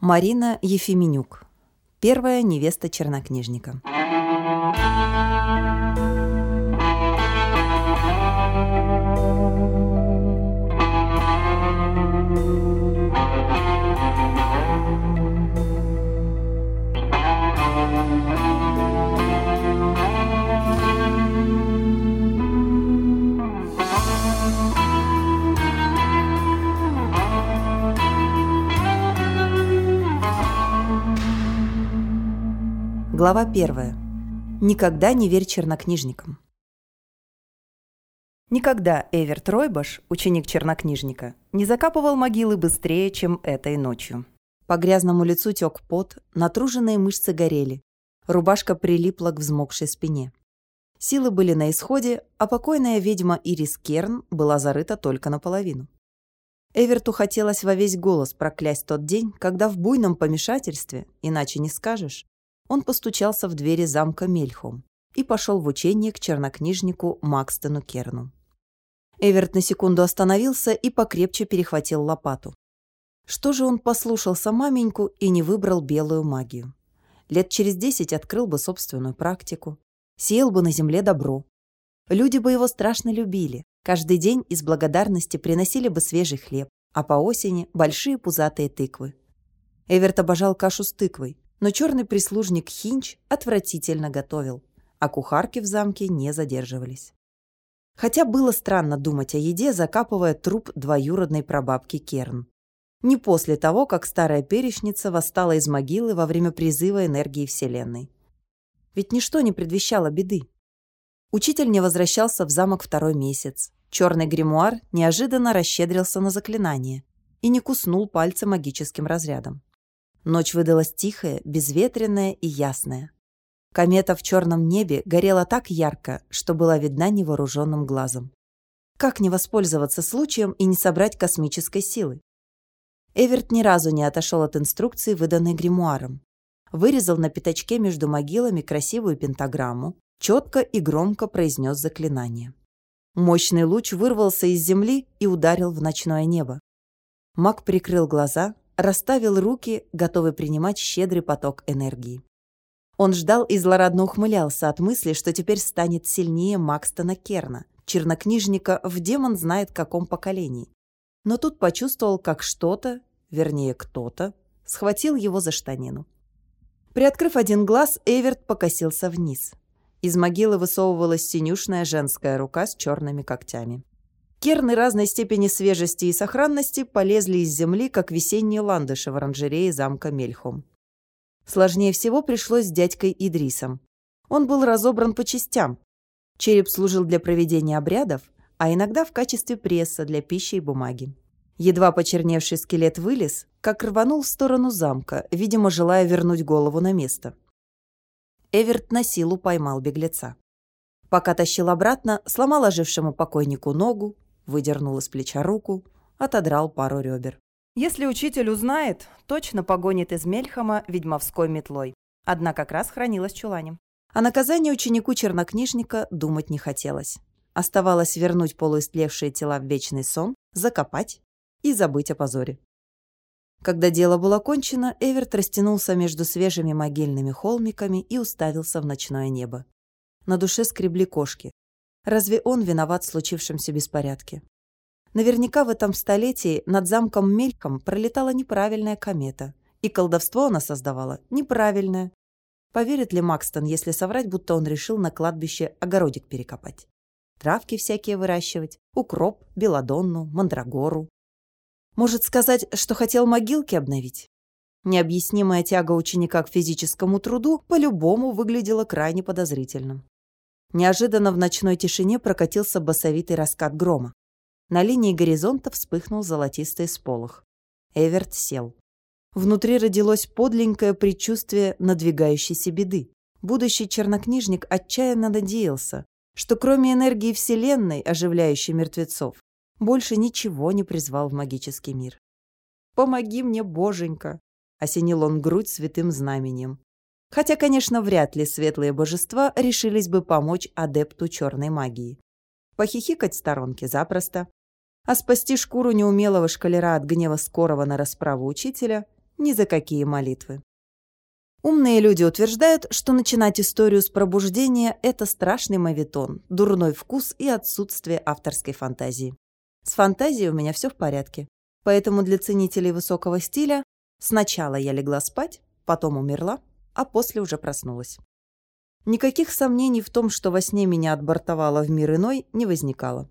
Марина Ефименюк. Первая невеста чернокнижника. Глава первая. Никогда не верь чернокнижникам. Никогда Эверт Ройбаш, ученик чернокнижника, не закапывал могилы быстрее, чем этой ночью. По грязному лицу тек пот, натруженные мышцы горели. Рубашка прилипла к взмокшей спине. Силы были на исходе, а покойная ведьма Ирис Керн была зарыта только наполовину. Эверту хотелось во весь голос проклясть тот день, когда в буйном помешательстве, иначе не скажешь, он постучался в двери замка Мельхом и пошел в учение к чернокнижнику Макстену Керну. Эверт на секунду остановился и покрепче перехватил лопату. Что же он послушался маменьку и не выбрал белую магию? Лет через десять открыл бы собственную практику, сеял бы на земле добро. Люди бы его страшно любили, каждый день из благодарности приносили бы свежий хлеб, а по осени – большие пузатые тыквы. Эверт обожал кашу с тыквой, но черный прислужник Хинч отвратительно готовил, а кухарки в замке не задерживались. Хотя было странно думать о еде, закапывая труп двоюродной прабабки Керн. Не после того, как старая перечница восстала из могилы во время призыва энергии Вселенной. Ведь ничто не предвещало беды. Учитель не возвращался в замок второй месяц. Черный гримуар неожиданно расщедрился на заклинание и не куснул пальца магическим разрядом. Ночь выдалась тихая, безветренная и ясная. Комета в черном небе горела так ярко, что была видна невооруженным глазом. Как не воспользоваться случаем и не собрать космической силы? Эверт ни разу не отошел от инструкции, выданной гримуаром. Вырезал на пятачке между могилами красивую пентаграмму, четко и громко произнес заклинание. Мощный луч вырвался из земли и ударил в ночное небо. Маг прикрыл глаза, расставил руки, готовый принимать щедрый поток энергии. Он ждал и злорадно ухмылялся от мысли, что теперь станет сильнее Макстона Керна, чернокнижника в демон знает каком поколении. Но тут почувствовал, как что-то, вернее кто-то, схватил его за штанину. Приоткрыв один глаз, Эверт покосился вниз. Из могилы высовывалась синюшная женская рука с черными когтями. Керны разной степени свежести и сохранности полезли из земли, как весенние ландыши в оранжерее замка Мельхом. Сложнее всего пришлось с дядькой Идрисом. Он был разобран по частям. Череп служил для проведения обрядов, а иногда в качестве пресса для пищи и бумаги. Едва почерневший скелет вылез, как рванул в сторону замка, видимо, желая вернуть голову на место. Эверт на силу поймал беглеца. Пока тащил обратно, сломал ожившему покойнику ногу, выдернул из плеча руку, отодрал пару ребер. Если учитель узнает, точно погонит из Мельхама ведьмовской метлой. Одна как раз хранилась в чулане. О наказании ученику чернокнижника думать не хотелось. Оставалось вернуть полуистлевшие тела в вечный сон, закопать и забыть о позоре. Когда дело было кончено, Эверт растянулся между свежими могильными холмиками и уставился в ночное небо. На душе скребли кошки. Разве он виноват в случившемся беспорядке? Наверняка в этом столетии над замком Мельком пролетала неправильная комета, и колдовство она создавала неправильное. Поверит ли Макстон, если соврать, будто он решил на кладбище огородик перекопать? Травки всякие выращивать, укроп, белодонну, мандрагору. Может сказать, что хотел могилки обновить? Необъяснимая тяга ученика к физическому труду по-любому выглядела крайне подозрительным. Неожиданно в ночной тишине прокатился басовитый раскат грома. На линии горизонта вспыхнул золотистый сполох. Эверт сел. Внутри родилось подленькое предчувствие надвигающейся беды. Будущий чернокнижник отчаянно надеялся, что кроме энергии Вселенной, оживляющей мертвецов, больше ничего не призвал в магический мир. «Помоги мне, боженька!» — осенил он грудь святым знаменем. Хотя, конечно, вряд ли светлые божества решились бы помочь адепту черной магии. Похихикать в сторонке запросто. А спасти шкуру неумелого шкалера от гнева скорого на расправу учителя ни за какие молитвы. Умные люди утверждают, что начинать историю с пробуждения – это страшный мавитон, дурной вкус и отсутствие авторской фантазии. С фантазией у меня все в порядке. Поэтому для ценителей высокого стиля сначала я легла спать, потом умерла, а после уже проснулась. Никаких сомнений в том, что во сне меня отбортовало в мир иной, не возникало.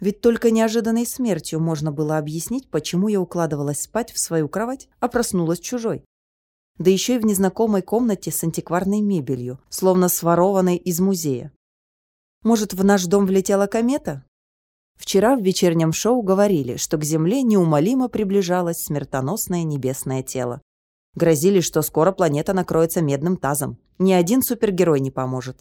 Ведь только неожиданной смертью можно было объяснить, почему я укладывалась спать в свою кровать, а проснулась чужой да еще и в незнакомой комнате с антикварной мебелью, словно сворованной из музея. Может, в наш дом влетела комета? Вчера в вечернем шоу говорили, что к Земле неумолимо приближалось смертоносное небесное тело. Грозили, что скоро планета накроется медным тазом. Ни один супергерой не поможет.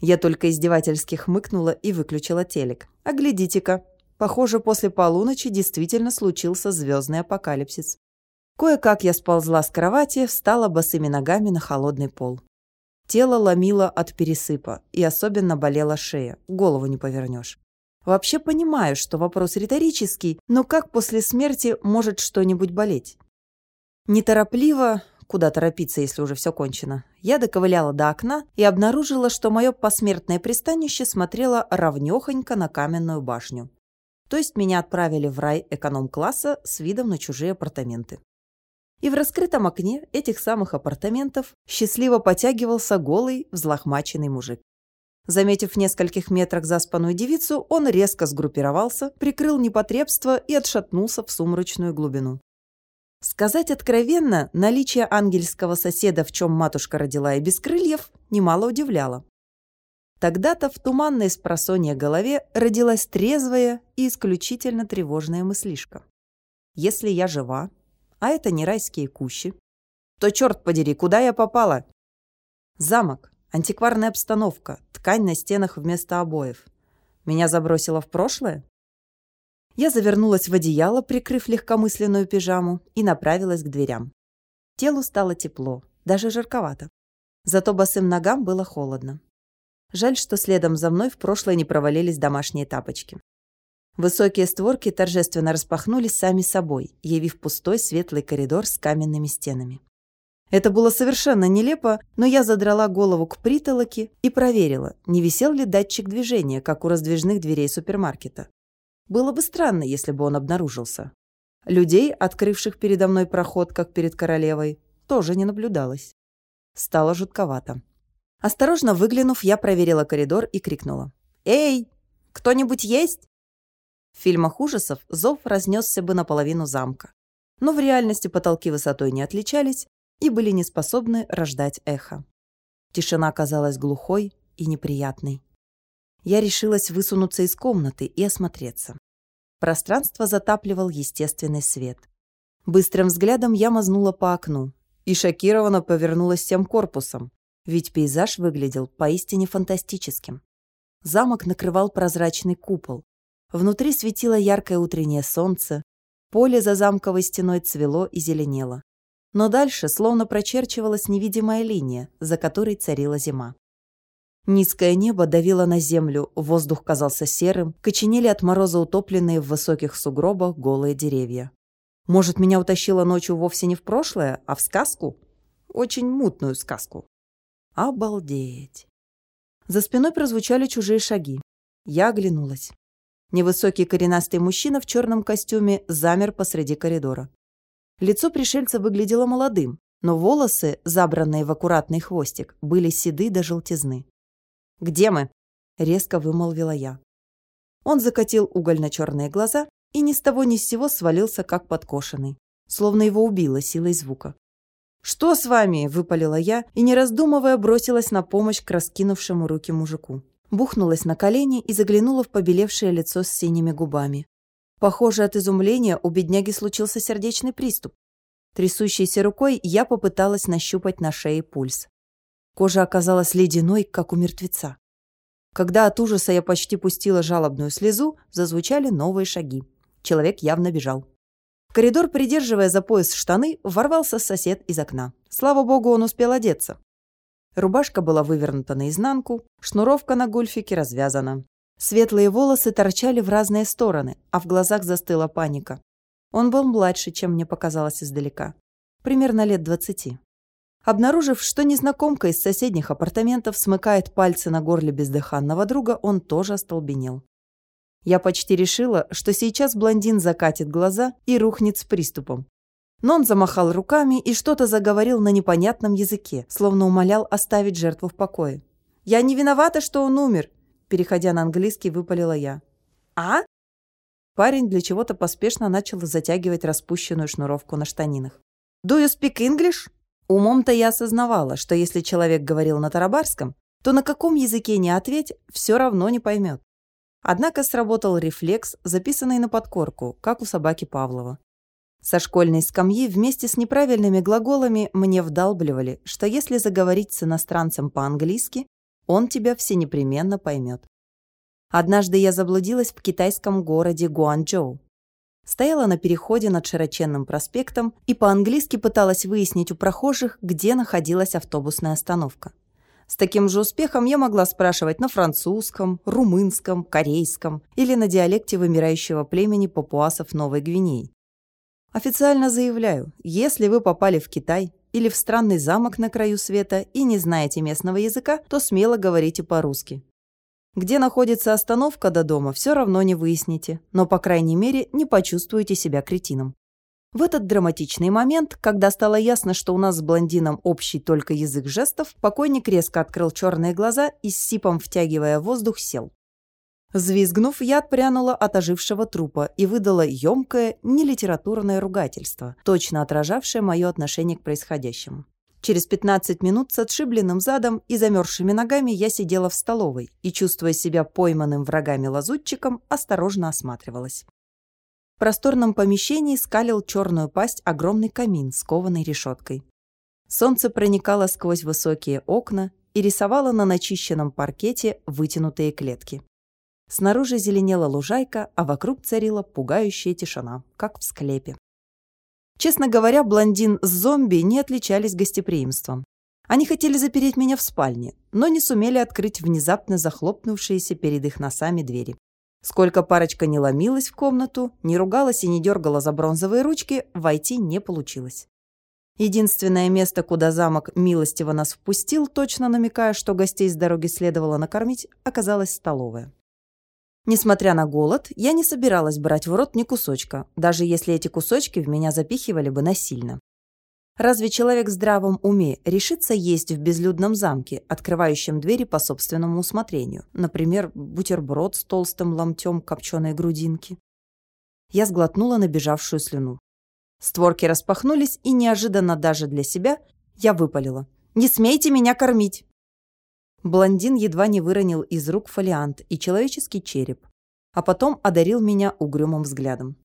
Я только издевательски хмыкнула и выключила телек. А глядите-ка, похоже, после полуночи действительно случился звездный апокалипсис. Кое-как я сползла с кровати, встала босыми ногами на холодный пол. Тело ломило от пересыпа, и особенно болела шея, голову не повернешь. Вообще понимаю, что вопрос риторический, но как после смерти может что-нибудь болеть? Неторопливо, куда торопиться, если уже все кончено, я доковыляла до окна и обнаружила, что мое посмертное пристанище смотрело ровнёхонько на каменную башню. То есть меня отправили в рай эконом-класса с видом на чужие апартаменты. И в раскрытом окне этих самых апартаментов счастливо потягивался голый, взлохмаченный мужик. Заметив в нескольких метрах заспанную девицу, он резко сгруппировался, прикрыл непотребство и отшатнулся в сумрачную глубину. Сказать откровенно, наличие ангельского соседа, в чем матушка родила и без крыльев, немало удивляло. Тогда-то в туманной спросонье голове родилась трезвая и исключительно тревожная мыслишка. Если я жива, а это не райские кущи, то, черт подери, куда я попала? Замок, антикварная обстановка, ткань на стенах вместо обоев. Меня забросило в прошлое? Я завернулась в одеяло, прикрыв легкомысленную пижаму, и направилась к дверям. Телу стало тепло, даже жарковато. Зато босым ногам было холодно. Жаль, что следом за мной в прошлое не провалились домашние тапочки. Высокие створки торжественно распахнулись сами собой, явив пустой светлый коридор с каменными стенами. Это было совершенно нелепо, но я задрала голову к притолоке и проверила, не висел ли датчик движения, как у раздвижных дверей супермаркета. Было бы странно, если бы он обнаружился. Людей, открывших передо мной проход, как перед королевой, тоже не наблюдалось. Стало жутковато. Осторожно выглянув, я проверила коридор и крикнула. «Эй, кто-нибудь есть?» В фильмах ужасов зов разнесся бы наполовину замка. Но в реальности потолки высотой не отличались и были не способны рождать эхо. Тишина казалась глухой и неприятной. Я решилась высунуться из комнаты и осмотреться. Пространство затапливал естественный свет. Быстрым взглядом я мазнула по окну и шокированно повернулась всем корпусом, ведь пейзаж выглядел поистине фантастическим. Замок накрывал прозрачный купол, Внутри светило яркое утреннее солнце, поле за замковой стеной цвело и зеленело. Но дальше словно прочерчивалась невидимая линия, за которой царила зима. Низкое небо давило на землю, воздух казался серым, коченели от мороза утопленные в высоких сугробах голые деревья. Может, меня утащило ночью вовсе не в прошлое, а в сказку? Очень мутную сказку. Обалдеть. За спиной прозвучали чужие шаги. Я оглянулась. Невысокий коренастый мужчина в черном костюме замер посреди коридора. Лицо пришельца выглядело молодым, но волосы, забранные в аккуратный хвостик, были седы до желтизны. «Где мы?» – резко вымолвила я. Он закатил угольно-черные глаза и ни с того ни с сего свалился, как подкошенный, словно его убило силой звука. «Что с вами?» – выпалила я и, не раздумывая, бросилась на помощь к раскинувшему руки мужику бухнулась на колени и заглянула в побелевшее лицо с синими губами. Похоже, от изумления у бедняги случился сердечный приступ. Трясущейся рукой я попыталась нащупать на шее пульс. Кожа оказалась ледяной, как у мертвеца. Когда от ужаса я почти пустила жалобную слезу, зазвучали новые шаги. Человек явно бежал. В коридор, придерживая за пояс штаны, ворвался сосед из окна. Слава богу, он успел одеться. Рубашка была вывернута наизнанку, шнуровка на гульфике развязана. Светлые волосы торчали в разные стороны, а в глазах застыла паника. Он был младше, чем мне показалось издалека. примерно лет двадцати. Обнаружив, что незнакомка из соседних апартаментов смыкает пальцы на горле бездыханного друга, он тоже остолбенел. Я почти решила, что сейчас блондин закатит глаза и рухнет с приступом. Но он замахал руками и что-то заговорил на непонятном языке, словно умолял оставить жертву в покое. «Я не виновата, что он умер!» Переходя на английский, выпалила я. «А?» Парень для чего-то поспешно начал затягивать распущенную шнуровку на штанинах. «Do you speak English?» Умом-то я осознавала, что если человек говорил на тарабарском, то на каком языке не ответь, все равно не поймет. Однако сработал рефлекс, записанный на подкорку, как у собаки Павлова. Со школьной скамьи вместе с неправильными глаголами мне вдалбливали, что если заговорить с иностранцем по-английски, он тебя все непременно поймет. Однажды я заблудилась в китайском городе Гуанчжоу. Стояла на переходе над широченным проспектом и по-английски пыталась выяснить у прохожих, где находилась автобусная остановка. С таким же успехом я могла спрашивать на французском, румынском, корейском или на диалекте вымирающего племени папуасов Новой Гвинеи. Официально заявляю, если вы попали в Китай или в странный замок на краю света и не знаете местного языка, то смело говорите по-русски. Где находится остановка до дома, все равно не выясните, но, по крайней мере, не почувствуете себя кретином. В этот драматичный момент, когда стало ясно, что у нас с блондином общий только язык жестов, покойник резко открыл черные глаза и с сипом, втягивая воздух, сел. Звизгнув, я отпрянула от ожившего трупа и выдала емкое, нелитературное ругательство, точно отражавшее мое отношение к происходящему. Через 15 минут с отшибленным задом и замерзшими ногами я сидела в столовой и, чувствуя себя пойманным врагами-лазутчиком, осторожно осматривалась. В просторном помещении скалил черную пасть огромный камин с кованой решеткой. Солнце проникало сквозь высокие окна и рисовало на начищенном паркете вытянутые клетки. Снаружи зеленела лужайка, а вокруг царила пугающая тишина, как в склепе. Честно говоря, блондин с зомби не отличались гостеприимством. Они хотели запереть меня в спальне, но не сумели открыть внезапно захлопнувшиеся перед их носами двери. Сколько парочка не ломилась в комнату, не ругалась и не дергала за бронзовые ручки, войти не получилось. Единственное место, куда замок милостиво нас впустил, точно намекая, что гостей с дороги следовало накормить, оказалась столовая. Несмотря на голод, я не собиралась брать в рот ни кусочка, даже если эти кусочки в меня запихивали бы насильно. Разве человек в здравом уме решится есть в безлюдном замке, открывающем двери по собственному усмотрению? Например, бутерброд с толстым ломтем копченой грудинки? Я сглотнула набежавшую слюну. Створки распахнулись, и неожиданно даже для себя я выпалила. «Не смейте меня кормить!» Блондин едва не выронил из рук фолиант и человеческий череп, а потом одарил меня угрюмым взглядом.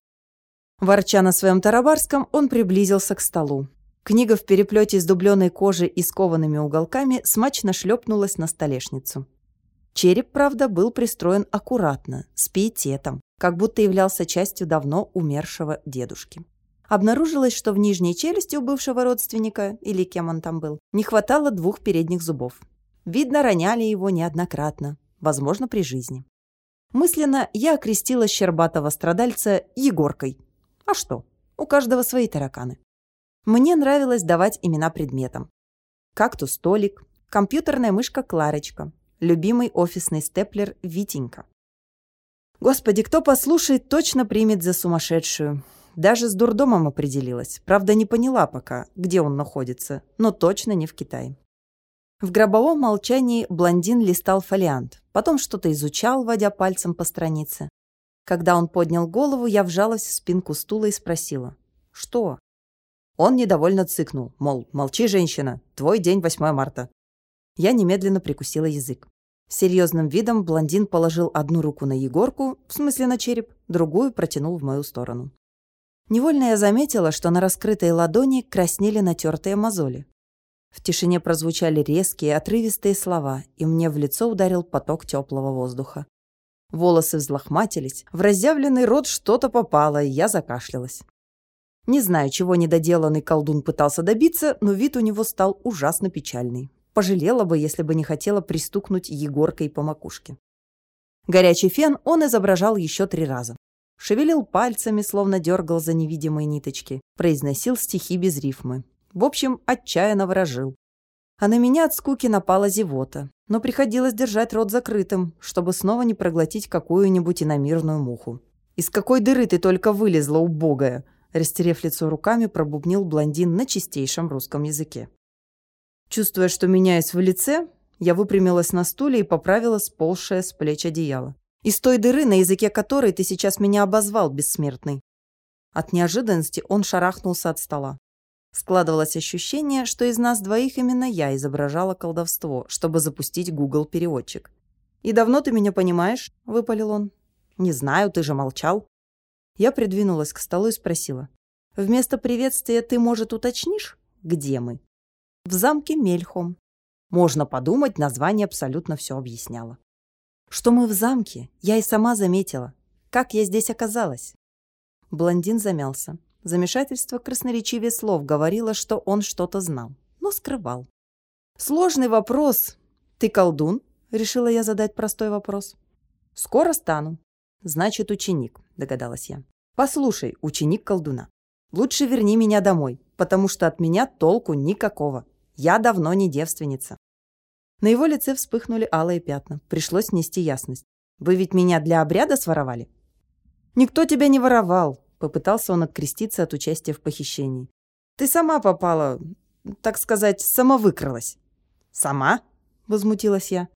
Ворча на своем тарабарском, он приблизился к столу. Книга в переплете из дубленой кожи и скованными уголками смачно шлепнулась на столешницу. Череп, правда, был пристроен аккуратно, с пиететом, как будто являлся частью давно умершего дедушки. Обнаружилось, что в нижней челюсти у бывшего родственника, или кем он там был, не хватало двух передних зубов. Видно, роняли его неоднократно, возможно, при жизни. Мысленно я окрестила щербатого страдальца Егоркой. А что? У каждого свои тараканы. Мне нравилось давать имена предметам. Кактус Толик, компьютерная мышка Кларочка, любимый офисный степлер Витенька. Господи, кто послушает, точно примет за сумасшедшую. Даже с дурдомом определилась. Правда, не поняла пока, где он находится, но точно не в Китае. В гробовом молчании блондин листал фолиант, потом что-то изучал, водя пальцем по странице. Когда он поднял голову, я вжалась в спинку стула и спросила. «Что?» Он недовольно цыкнул, мол, молчи, женщина, твой день 8 марта. Я немедленно прикусила язык. Серьезным видом блондин положил одну руку на Егорку, в смысле на череп, другую протянул в мою сторону. Невольно я заметила, что на раскрытой ладони краснели натертые мозоли. В тишине прозвучали резкие, отрывистые слова, и мне в лицо ударил поток теплого воздуха. Волосы взлохматились, в разъявленный рот что-то попало, и я закашлялась. Не знаю, чего недоделанный колдун пытался добиться, но вид у него стал ужасно печальный. Пожалела бы, если бы не хотела пристукнуть Егоркой по макушке. Горячий фен он изображал еще три раза. Шевелил пальцами, словно дергал за невидимые ниточки. Произносил стихи без рифмы. В общем, отчаянно ворожил. А на меня от скуки напала зевота, но приходилось держать рот закрытым, чтобы снова не проглотить какую-нибудь иномирную муху. «Из какой дыры ты только вылезла, убогая?» Растерев лицо руками, пробубнил блондин на чистейшем русском языке. Чувствуя, что меняюсь в лице, я выпрямилась на стуле и поправила сползшее с плеч одеяло. «Из той дыры, на языке которой ты сейчас меня обозвал, бессмертный». От неожиданности он шарахнулся от стола. Складывалось ощущение, что из нас двоих именно я изображала колдовство, чтобы запустить Google-переводчик. «И давно ты меня понимаешь?» – выпалил он. «Не знаю, ты же молчал». Я придвинулась к столу и спросила. «Вместо приветствия ты, может, уточнишь, где мы?» «В замке Мельхом». Можно подумать, название абсолютно все объясняло. Что мы в замке, я и сама заметила. Как я здесь оказалась? Блондин замялся. Замешательство красноречивее слов говорило, что он что-то знал, но скрывал. «Сложный вопрос. Ты колдун?» — решила я задать простой вопрос. «Скоро стану. Значит, ученик», — догадалась я. «Послушай, ученик колдуна, лучше верни меня домой, потому что от меня толку никакого. Я давно не девственница». На его лице вспыхнули алые пятна. Пришлось нести ясность. «Вы ведь меня для обряда своровали?» «Никто тебя не воровал», — попытался он откреститься от участия в похищении. «Ты сама попала, так сказать, самовыкралась». «Сама?» — возмутилась я.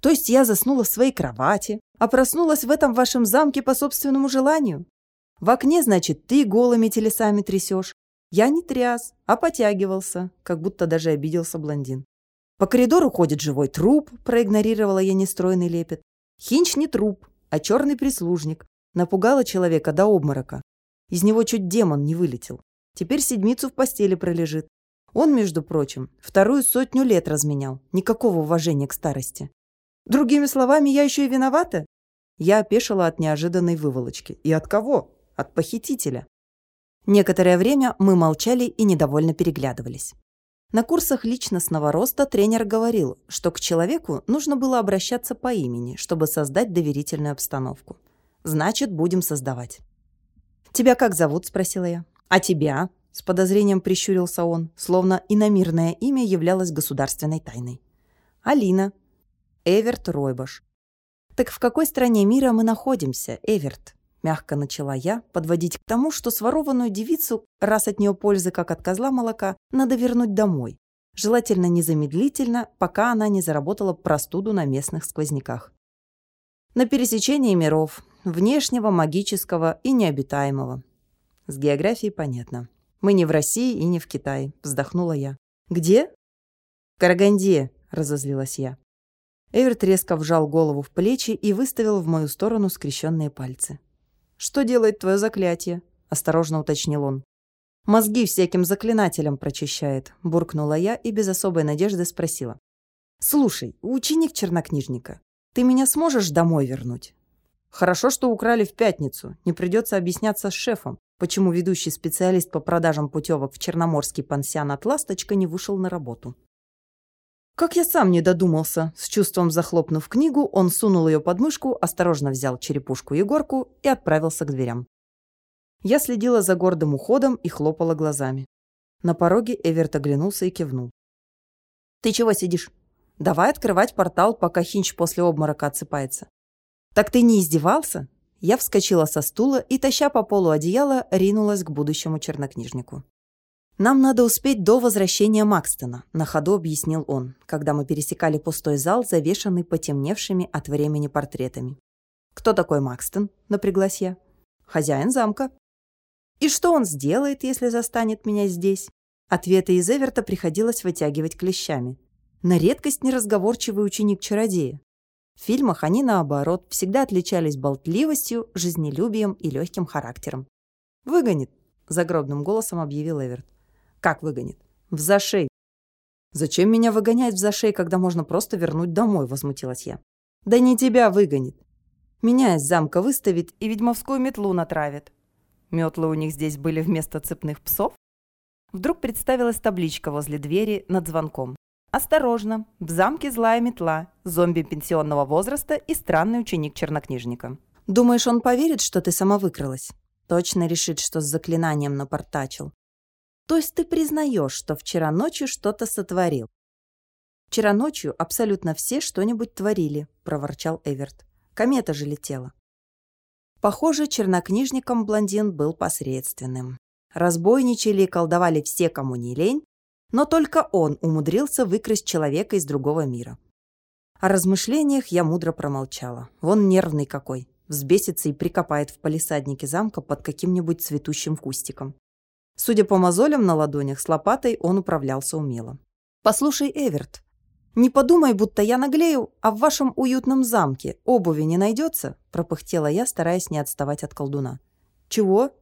То есть я заснула в своей кровати, а проснулась в этом вашем замке по собственному желанию? В окне, значит, ты голыми телесами трясешь. Я не тряс, а потягивался, как будто даже обиделся блондин. По коридору ходит живой труп, проигнорировала я нестройный лепет. Хинч не труп, а черный прислужник. Напугала человека до обморока. Из него чуть демон не вылетел. Теперь седмицу в постели пролежит. Он, между прочим, вторую сотню лет разменял. Никакого уважения к старости. Другими словами, я еще и виновата? Я опешила от неожиданной выволочки. И от кого? От похитителя. Некоторое время мы молчали и недовольно переглядывались. На курсах личностного роста тренер говорил, что к человеку нужно было обращаться по имени, чтобы создать доверительную обстановку. Значит, будем создавать. «Тебя как зовут?» – спросила я. «А тебя?» – с подозрением прищурился он, словно иномирное имя являлось государственной тайной. «Алина», Эверт Ройбаш. «Так в какой стране мира мы находимся, Эверт?» Мягко начала я подводить к тому, что сворованную девицу, раз от нее пользы, как от козла молока, надо вернуть домой. Желательно незамедлительно, пока она не заработала простуду на местных сквозняках. На пересечении миров, внешнего, магического и необитаемого. С географией понятно. Мы не в России и не в Китае, вздохнула я. Где? В Караганде, разозлилась я. Эверт резко вжал голову в плечи и выставил в мою сторону скрещенные пальцы. «Что делает твое заклятие?» – осторожно уточнил он. «Мозги всяким заклинателям прочищает», – буркнула я и без особой надежды спросила. «Слушай, ученик чернокнижника, ты меня сможешь домой вернуть?» «Хорошо, что украли в пятницу. Не придется объясняться с шефом, почему ведущий специалист по продажам путевок в Черноморский пансионат «Ласточка» не вышел на работу. Как я сам не додумался, с чувством захлопнув книгу, он сунул ее под мышку, осторожно взял черепушку Егорку и отправился к дверям. Я следила за гордым уходом и хлопала глазами. На пороге Эверт оглянулся и кивнул. «Ты чего сидишь? Давай открывать портал, пока Хинч после обморока отсыпается». «Так ты не издевался?» Я вскочила со стула и, таща по полу одеяла, ринулась к будущему чернокнижнику. «Нам надо успеть до возвращения Макстона», — на ходу объяснил он, когда мы пересекали пустой зал, завешанный потемневшими от времени портретами. «Кто такой Макстон?» — напряглась я. «Хозяин замка». «И что он сделает, если застанет меня здесь?» Ответы из Эверта приходилось вытягивать клещами. На редкость неразговорчивый ученик-чародея. В фильмах они, наоборот, всегда отличались болтливостью, жизнелюбием и легким характером. «Выгонит», — загробным голосом объявил Эверт. Как выгонит? В зашей. Зачем меня выгонять в зашей, когда можно просто вернуть домой, возмутилась я. Да не тебя выгонит. Меня из замка выставит и ведьмовскую метлу натравит. Метлы у них здесь были вместо цепных псов? Вдруг представилась табличка возле двери над звонком. «Осторожно! В замке злая метла, зомби пенсионного возраста и странный ученик чернокнижника». «Думаешь, он поверит, что ты сама выкралась? Точно решит, что с заклинанием напортачил. То есть ты признаешь, что вчера ночью что-то сотворил? Вчера ночью абсолютно все что-нибудь творили, проворчал Эверт. Комета же летела. Похоже, чернокнижником блондин был посредственным. Разбойничали и колдовали все, кому не лень, но только он умудрился выкрасть человека из другого мира. О размышлениях я мудро промолчала. Вон нервный какой. Взбесится и прикопает в палисаднике замка под каким-нибудь цветущим кустиком. Судя по мозолям на ладонях, с лопатой он управлялся умело. «Послушай, Эверт, не подумай, будто я наглею, а в вашем уютном замке обуви не найдется?» пропыхтела я, стараясь не отставать от колдуна. «Чего?»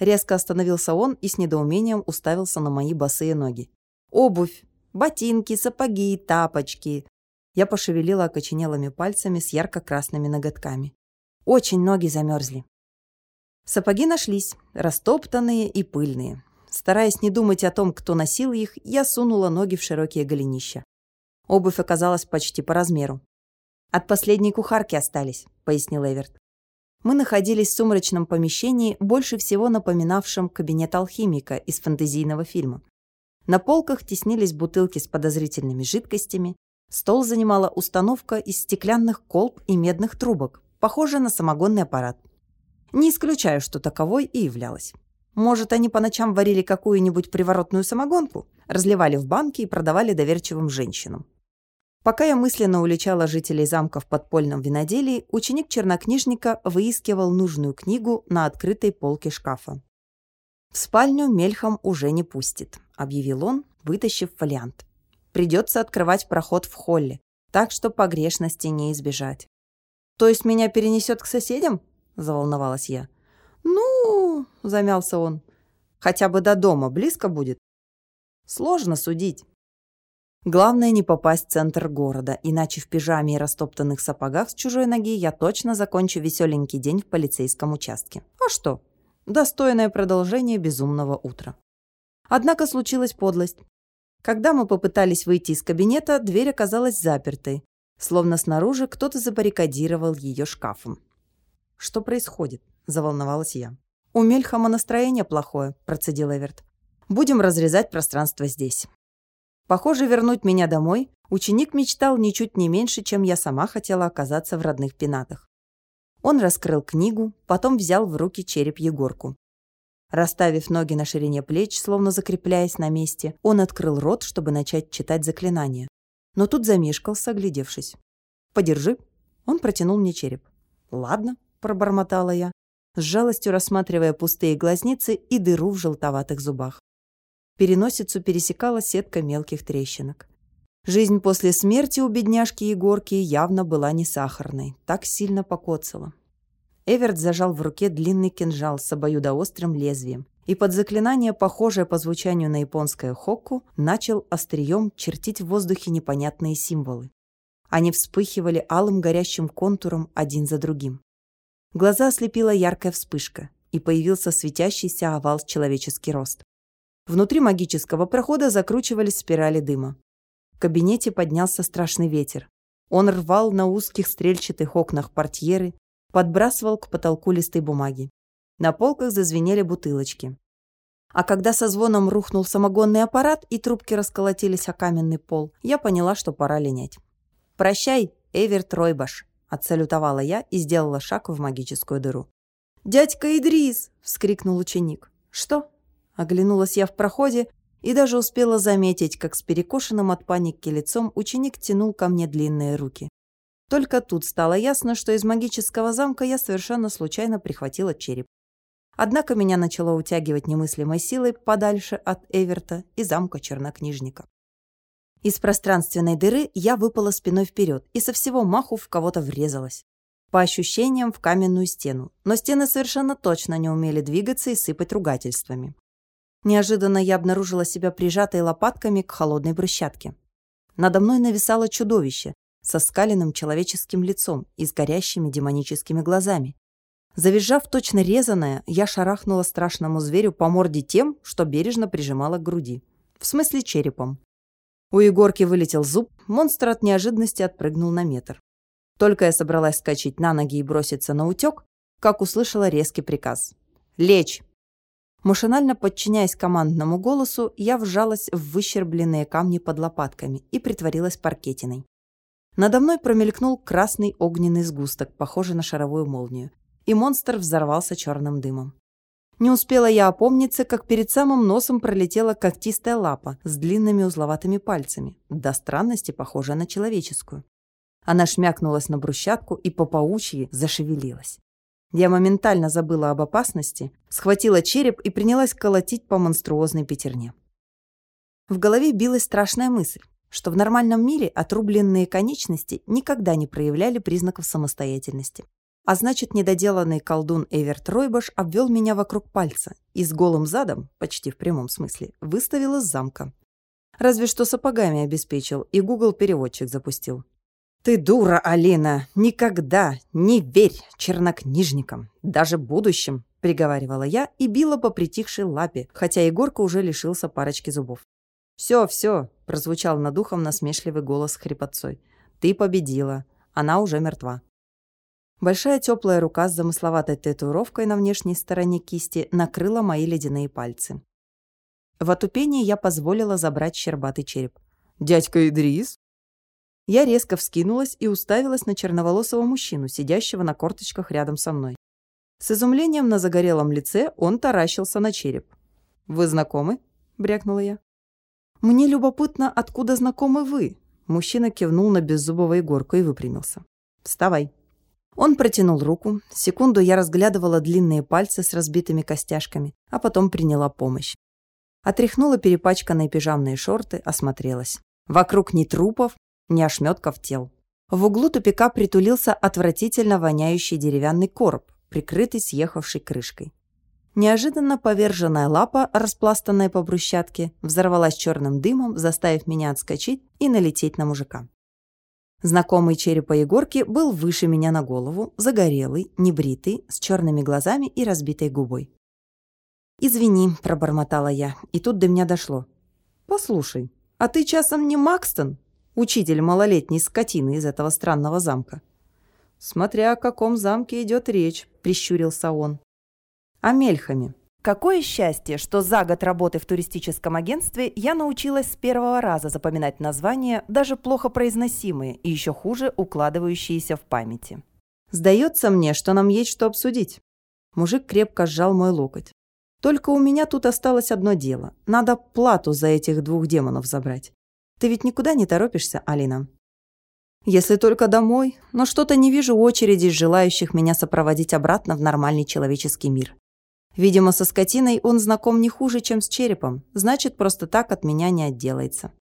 Резко остановился он и с недоумением уставился на мои босые ноги. «Обувь, ботинки, сапоги, тапочки». Я пошевелила окоченелыми пальцами с ярко-красными ноготками. Очень ноги замерзли. Сапоги нашлись, растоптанные и пыльные. Стараясь не думать о том, кто носил их, я сунула ноги в широкие голенища. Обувь оказалась почти по размеру. «От последней кухарки остались», — пояснил Эверт. Мы находились в сумрачном помещении, больше всего напоминавшем кабинет алхимика из фэнтезийного фильма. На полках теснились бутылки с подозрительными жидкостями, стол занимала установка из стеклянных колб и медных трубок, похожая на самогонный аппарат. Не исключаю, что таковой и являлась. Может, они по ночам варили какую-нибудь приворотную самогонку, разливали в банки и продавали доверчивым женщинам. Пока я мысленно уличала жителей замка в подпольном виноделии, ученик чернокнижника выискивал нужную книгу на открытой полке шкафа. «В спальню Мельхам уже не пустит», — объявил он, вытащив фолиант. «Придется открывать проход в холле, так что погрешности не избежать». «То есть меня перенесет к соседям?» — заволновалась я. «Ну...» — замялся он. «Хотя бы до дома близко будет?» «Сложно судить». Главное не попасть в центр города, иначе в пижаме и растоптанных сапогах с чужой ноги я точно закончу веселенький день в полицейском участке. А что? Достойное продолжение безумного утра. Однако случилась подлость. Когда мы попытались выйти из кабинета, дверь оказалась запертой, словно снаружи кто-то забаррикадировал ее шкафом. «Что происходит?» – заволновалась я. «У Мельхама настроение плохое», – процедил Эверт. «Будем разрезать пространство здесь». Похоже, вернуть меня домой ученик мечтал ничуть не меньше, чем я сама хотела оказаться в родных пенатах. Он раскрыл книгу, потом взял в руки череп Егорку. Расставив ноги на ширине плеч, словно закрепляясь на месте, он открыл рот, чтобы начать читать заклинание. Но тут замешкался, оглядевшись. «Подержи». Он протянул мне череп. «Ладно», пробормотала я, с жалостью рассматривая пустые глазницы и дыру в желтоватых зубах. Переносицу пересекала сетка мелких трещинок. Жизнь после смерти у бедняжки Егорки явно была не сахарной, так сильно покоцала. Эверт зажал в руке длинный кинжал с обоюдоострым лезвием и под заклинание, похожее по звучанию на японское хокку, начал острием чертить в воздухе непонятные символы. Они вспыхивали алым горящим контуром один за другим. Глаза ослепила яркая вспышка, и появился светящийся овал человеческий рост. Внутри магического прохода закручивались спирали дыма. Кабинете поднялся страшный ветер. Он рвал на узких стрельчатых окнах портьеры, подбрасывал к потолку листы бумаги. На полках зазвенели бутылочки. А когда со звоном рухнул самогонный аппарат и трубки расколотились о каменный пол, я поняла, что пора линять. «Прощай, Эверт Ройбаш!» Отсалютовала я и сделала шаг в магическую дыру. «Дядька Идрис!» – вскрикнул ученик. «Что?» – оглянулась я в проходе и даже успела заметить, как с перекошенным от паники лицом ученик тянул ко мне длинные руки. Только тут стало ясно, что из магического замка я совершенно случайно прихватила череп. Однако меня начало утягивать немыслимой силой подальше от Эверта и замка чернокнижника. Из пространственной дыры я выпала спиной вперед и со всего маху в кого-то врезалась. По ощущениям, в каменную стену. Но стены совершенно точно не умели двигаться и сыпать ругательствами. Неожиданно я обнаружила себя прижатой лопатками к холодной брусчатке. Надо мной нависало чудовище со скаленным человеческим лицом и с горящими демоническими глазами. Завизжав точно резаная, я шарахнула страшному зверю по морде тем, что бережно прижимала к груди. В смысле черепом. У Егорки вылетел зуб, монстр от неожиданности отпрыгнул на метр. Только я собралась скачать на ноги и броситься на утек, как услышала резкий приказ. «Лечь!» Машинально подчиняясь командному голосу, я вжалась в выщербленные камни под лопатками и притворилась паркетиной. Надо мной промелькнул красный огненный сгусток, похожий на шаровую молнию, и монстр взорвался черным дымом. Не успела я опомниться, как перед самым носом пролетела когтистая лапа с длинными узловатыми пальцами, до странности похожая на человеческую. Она шмякнулась на брусчатку и по паучьи зашевелилась. Я моментально забыла об опасности, схватила череп и принялась колотить по монструозной пятерне. В голове билась страшная мысль, что в нормальном мире отрубленные конечности никогда не проявляли признаков самостоятельности. А значит, недоделанный колдун Эверт Ройбаш обвел меня вокруг пальца и с голым задом, почти в прямом смысле, выставил из замка. Разве что сапогами обеспечил и Google переводчик запустил. «Ты дура, Алина! Никогда не верь чернокнижникам, даже будущим!» — приговаривала я и била по притихшей лапе, хотя Егорка уже лишился парочки зубов. «Все, все!» — прозвучал над ухом насмешливый голос хрипотцой. «Ты победила. Она уже мертва». Большая теплая рука с замысловатой татуировкой на внешней стороне кисти накрыла мои ледяные пальцы. В отупении я позволила забрать щербатый череп. «Дядька Идрис?» Я резко вскинулась и уставилась на черноволосого мужчину, сидящего на корточках рядом со мной. С изумлением на загорелом лице он таращился на череп. «Вы знакомы?» – брякнула я. «Мне любопытно, откуда знакомы вы?» Мужчина кивнул на беззубого Егорку и выпрямился. «Вставай». Он протянул руку. Секунду я разглядывала длинные пальцы с разбитыми костяшками, а потом приняла помощь. Отряхнула перепачканные пижамные шорты, осмотрелась. Вокруг ни трупов, ни ошметков тел. В углу тупика притулился отвратительно воняющий деревянный короб, прикрытый съехавшей крышкой. Неожиданно поверженная лапа, распластанная по брусчатке, взорвалась черным дымом, заставив меня отскочить и налететь на мужика. Знакомый черепа Егорки был выше меня на голову, загорелый, небритый, с черными глазами и разбитой губой. «Извини», — пробормотала я, и тут до меня дошло. «Послушай, а ты часом не Макстон?» Учитель малолетней скотины из этого странного замка. «Смотря о каком замке идет речь», — прищурился он. «О Мельхаме». Какое счастье, что за год работы в туристическом агентстве я научилась с первого раза запоминать названия, даже плохо произносимые и еще хуже укладывающиеся в памяти. «Сдается мне, что нам есть что обсудить». Мужик крепко сжал мой локоть. «Только у меня тут осталось одно дело. Надо плату за этих двух демонов забрать. Ты ведь никуда не торопишься, Алина?» «Если только домой, но что-то не вижу очереди желающих меня сопроводить обратно в нормальный человеческий мир. Видимо, со скотиной он знаком не хуже, чем с черепом, значит, просто так от меня не отделается.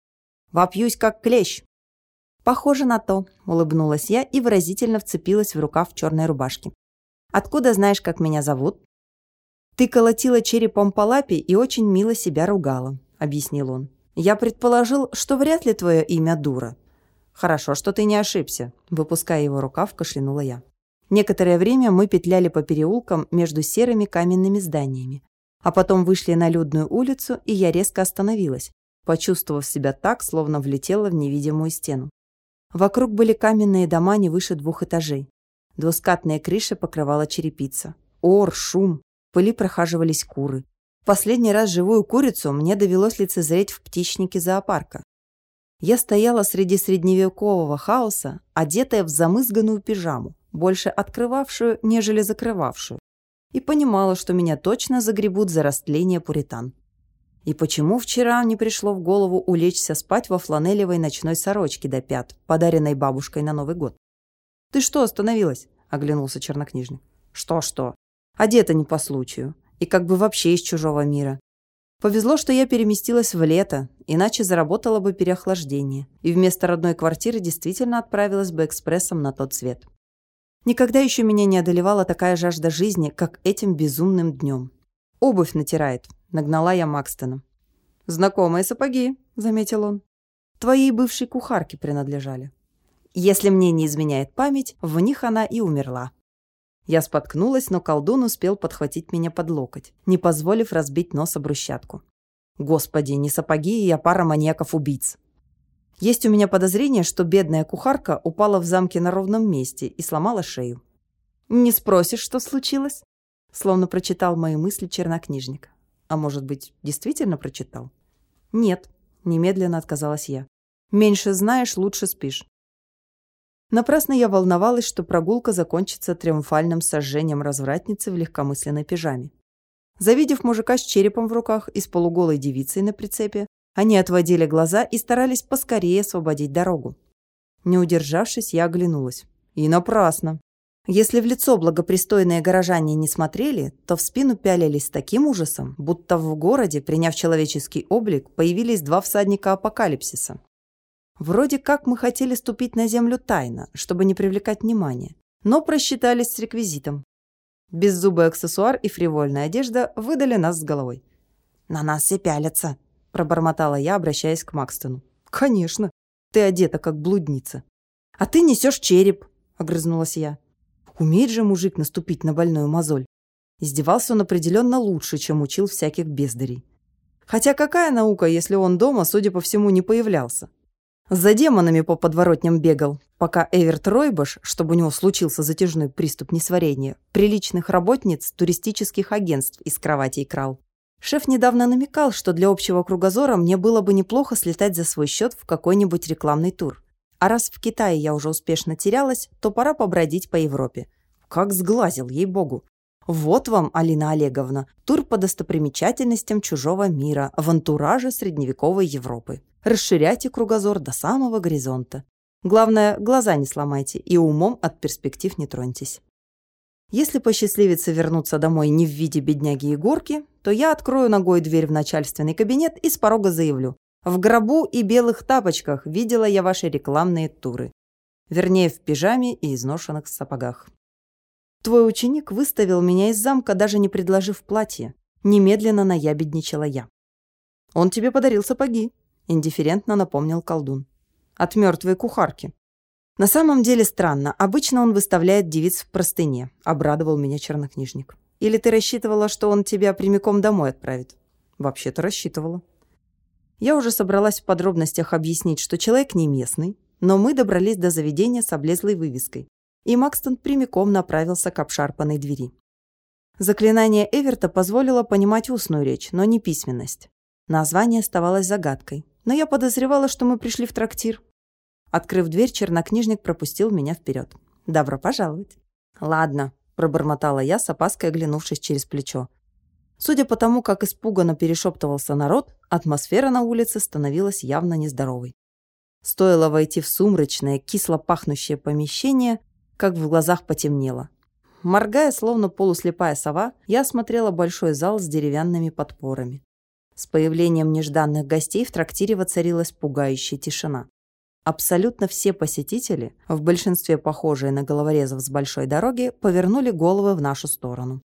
Вопьюсь, как клещ!» «Похоже на то», — улыбнулась я и выразительно вцепилась в рукав черной рубашки. «Откуда знаешь, как меня зовут?» «Ты колотила черепом по лапе и очень мило себя ругала», — объяснил он. Я предположил, что вряд ли твое имя дура. Хорошо, что ты не ошибся. Выпуская его рукав, кашлянула я. Некоторое время мы петляли по переулкам между серыми каменными зданиями. А потом вышли на людную улицу, и я резко остановилась, почувствовав себя так, словно влетела в невидимую стену. Вокруг были каменные дома не выше двух этажей. Двускатные крыши покрывала черепица. Ор, шум. Пыли прохаживались куры. Последний раз живую курицу мне довелось лицезреть в птичнике зоопарка. Я стояла среди средневекового хаоса, одетая в замызганную пижаму, больше открывавшую, нежели закрывавшую, и понимала, что меня точно загребут за растление пуритан. И почему вчера не пришло в голову улечься спать во фланелевой ночной сорочке до пят, подаренной бабушкой на Новый год? «Ты что остановилась?» – оглянулся чернокнижник. «Что-что? Одета не по случаю и как бы вообще из чужого мира. Повезло, что я переместилась в лето, иначе заработала бы переохлаждение, и вместо родной квартиры действительно отправилась бы экспрессом на тот свет. Никогда еще меня не одолевала такая жажда жизни, как этим безумным днем. «Обувь натирает», — нагнала я Макстона. «Знакомые сапоги», — заметил он. «Твоей бывшей кухарке принадлежали. Если мне не изменяет память, в них она и умерла». Я споткнулась, но колдун успел подхватить меня под локоть, не позволив разбить нос об брусчатку. Господи, не сапоги, я пара маньяков-убийц. Есть у меня подозрение, что бедная кухарка упала в замке на ровном месте и сломала шею. «Не спросишь, что случилось?» Словно прочитал мои мысли чернокнижник. А может быть, действительно прочитал? Нет, немедленно отказалась я. Меньше знаешь, лучше спишь. Напрасно я волновалась, что прогулка закончится триумфальным сожжением развратницы в легкомысленной пижаме. Завидев мужика с черепом в руках и с полуголой девицей на прицепе, они отводили глаза и старались поскорее освободить дорогу. Не удержавшись, я оглянулась. И напрасно. Если в лицо благопристойные горожане не смотрели, то в спину пялились с таким ужасом, будто в городе, приняв человеческий облик, появились два всадника апокалипсиса. Вроде как мы хотели ступить на землю тайно, чтобы не привлекать внимания, но просчитались с реквизитом. Беззубый аксессуар и фривольная одежда выдали нас с головой. «На нас все пялятся», – пробормотала я, обращаясь к Макстону. «Конечно. Ты одета, как блудница». «А ты несешь череп», – огрызнулась я. Умеет же мужик наступить на больную мозоль. Издевался он определенно лучше, чем учил всяких бездарей. Хотя какая наука, если он дома, судя по всему, не появлялся? За демонами по подворотням бегал, пока Эверт Ройбаш, чтобы у него случился затяжной приступ несварения, приличных работниц туристических агентств из кровати крал. Шеф недавно намекал, что для общего кругозора мне было бы неплохо слетать за свой счет в какой-нибудь рекламный тур. А раз в Китае я уже успешно терялась, то пора побродить по Европе. Как сглазил, ей-богу. Вот вам, Алина Олеговна, тур по достопримечательностям чужого мира в антураже средневековой Европы. Расширяйте кругозор до самого горизонта. Главное, глаза не сломайте и умом от перспектив не троньтесь. Если посчастливится вернуться домой не в виде бедняги Егорки, то я открою ногой дверь в начальственный кабинет и с порога заявлю. В гробу и белых тапочках видела я ваши рекламные туры. Вернее, в пижаме и изношенных сапогах. Твой ученик выставил меня из замка, даже не предложив платье. Немедленно наябедничала я. Он тебе подарил сапоги, индифферентно напомнил колдун. От мертвой кухарки. На самом деле странно. Обычно он выставляет девиц в простыне, обрадовал меня чернокнижник. Или ты рассчитывала, что он тебя прямиком домой отправит? Вообще-то рассчитывала. Я уже собралась в подробностях объяснить, что человек не местный, но мы добрались до заведения с облезлой вывеской, и Макстон прямиком направился к обшарпанной двери. Заклинание Эверта позволило понимать устную речь, но не письменность. Название оставалось загадкой, но я подозревала, что мы пришли в трактир. Открыв дверь, чернокнижник пропустил меня вперед. «Добро пожаловать». «Ладно», – пробормотала я, с опаской оглянувшись через плечо. Судя по тому, как испуганно перешептывался народ, атмосфера на улице становилась явно нездоровой. Стоило войти в сумрачное, кисло пахнущее помещение, как в глазах потемнело. Моргая, словно полуслепая сова, я осмотрела большой зал с деревянными подпорами. С появлением нежданных гостей в трактире воцарилась пугающая тишина. Абсолютно все посетители, в большинстве похожие на головорезов с большой дороги, повернули головы в нашу сторону.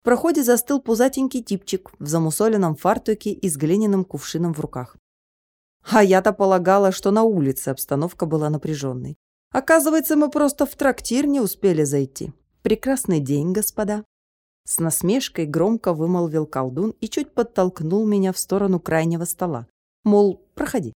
В проходе застыл пузатенький типчик в замусоленном фартуке и с глиняным кувшином в руках. А я-то полагала, что на улице обстановка была напряженной. Оказывается, мы просто в трактир не успели зайти. Прекрасный день, господа. С насмешкой громко вымолвил колдун и чуть подтолкнул меня в сторону крайнего стола. Мол, проходи.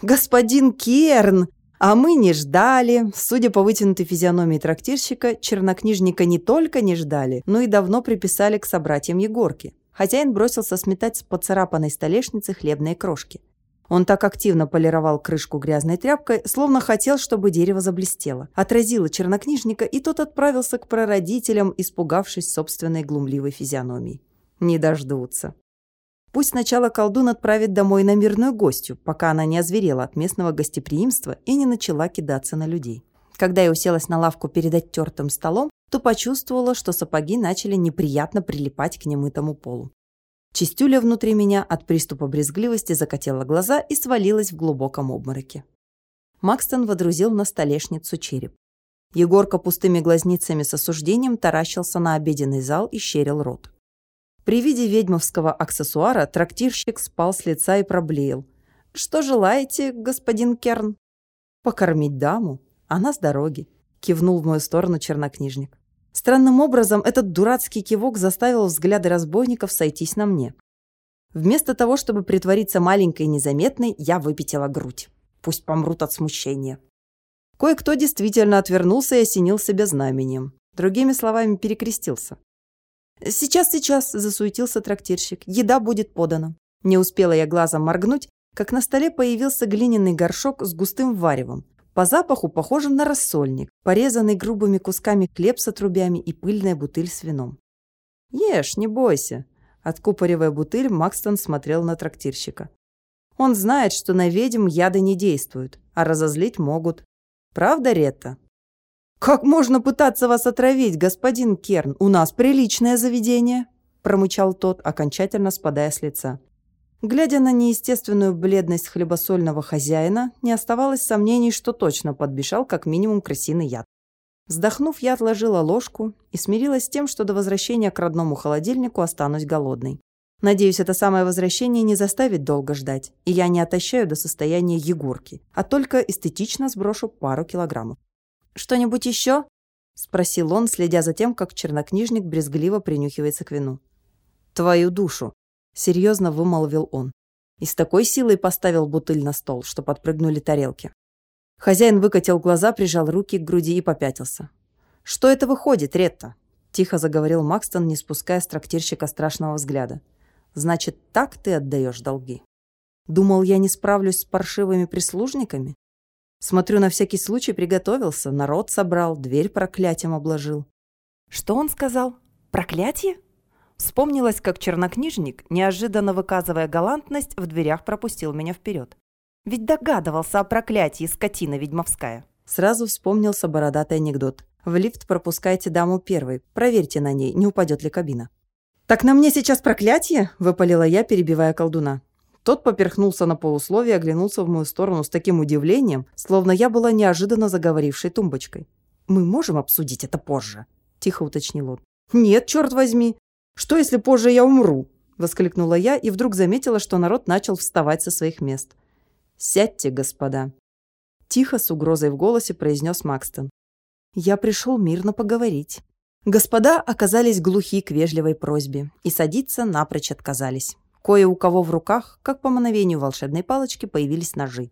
«Господин Керн!» А мы не ждали. Судя по вытянутой физиономии трактирщика, чернокнижника не только не ждали, но и давно приписали к собратьям Егорки. Хозяин бросился сметать с поцарапанной столешницы хлебные крошки. Он так активно полировал крышку грязной тряпкой, словно хотел, чтобы дерево заблестело. Отразило чернокнижника, и тот отправился к прародителям, испугавшись собственной глумливой физиономии. Не дождутся. Пусть сначала колдун отправит домой на мирную гостью, пока она не озверела от местного гостеприимства и не начала кидаться на людей. Когда я уселась на лавку перед оттертым столом, то почувствовала, что сапоги начали неприятно прилипать к немытому полу. Чистюля внутри меня от приступа брезгливости закатила глаза и свалилась в глубоком обмороке. Макстон водрузил на столешницу череп. Егорка пустыми глазницами с осуждением таращился на обеденный зал и щерил рот. При виде ведьмовского аксессуара трактирщик спал с лица и проблеял. «Что желаете, господин Керн?» «Покормить даму? Она с дороги», — кивнул в мою сторону чернокнижник. Странным образом этот дурацкий кивок заставил взгляды разбойников сойтись на мне. Вместо того, чтобы притвориться маленькой и незаметной, я выпятила грудь. Пусть помрут от смущения. Кое-кто действительно отвернулся и осенил себя знаменем. Другими словами, перекрестился. «Сейчас, сейчас!» – засуетился трактирщик. «Еда будет подана». Не успела я глазом моргнуть, как на столе появился глиняный горшок с густым варевом. По запаху похожим на рассольник, порезанный грубыми кусками хлеб с отрубями и пыльная бутыль с вином. «Ешь, не бойся!» Откупоривая бутыль, Макстон смотрел на трактирщика. «Он знает, что на ведьм яды не действуют, а разозлить могут. Правда, Ретта?» «Как можно пытаться вас отравить, господин Керн? У нас приличное заведение!» промычал тот, окончательно спадая с лица. Глядя на неестественную бледность хлебосольного хозяина, не оставалось сомнений, что точно подбежал как минимум крысиный яд. Вздохнув, я отложила ложку и смирилась с тем, что до возвращения к родному холодильнику останусь голодной. Надеюсь, это самое возвращение не заставит долго ждать, и я не отощаю до состояния егорки, а только эстетично сброшу пару килограммов. «Что-нибудь еще?» – спросил он, следя за тем, как чернокнижник брезгливо принюхивается к вину. «Твою душу!» – серьезно вымолвил он. И с такой силой поставил бутыль на стол, что подпрыгнули тарелки. Хозяин выкатил глаза, прижал руки к груди и попятился. «Что это выходит, Ретта?» – тихо заговорил Макстон, не спуская с трактирщика страшного взгляда. «Значит, так ты отдаешь долги?» «Думал, я не справлюсь с паршивыми прислужниками? Смотрю, на всякий случай приготовился, народ собрал, дверь проклятием обложил. Что он сказал? Проклятие? Вспомнилось, как чернокнижник, неожиданно выказывая галантность, в дверях пропустил меня вперед. Ведь догадывался о проклятии, скотина ведьмовская. Сразу вспомнился бородатый анекдот. В лифт пропускайте даму первой. Проверьте на ней, не упадет ли кабина. «Так на мне сейчас проклятие?» – выпалила я, перебивая колдуна. Тот поперхнулся на полусловие и оглянулся в мою сторону с таким удивлением, словно я была неожиданно заговорившей тумбочкой. «Мы можем обсудить это позже?» – тихо уточнил он. «Нет, черт возьми! Что, если позже я умру?» – воскликнула я и вдруг заметила, что народ начал вставать со своих мест. «Сядьте, господа!» Тихо, с угрозой в голосе произнес Макстон. «Я пришел мирно поговорить». Господа оказались глухи к вежливой просьбе и садиться напрочь отказались. Кое у кого в руках, как по мановению волшебной палочки, появились ножи.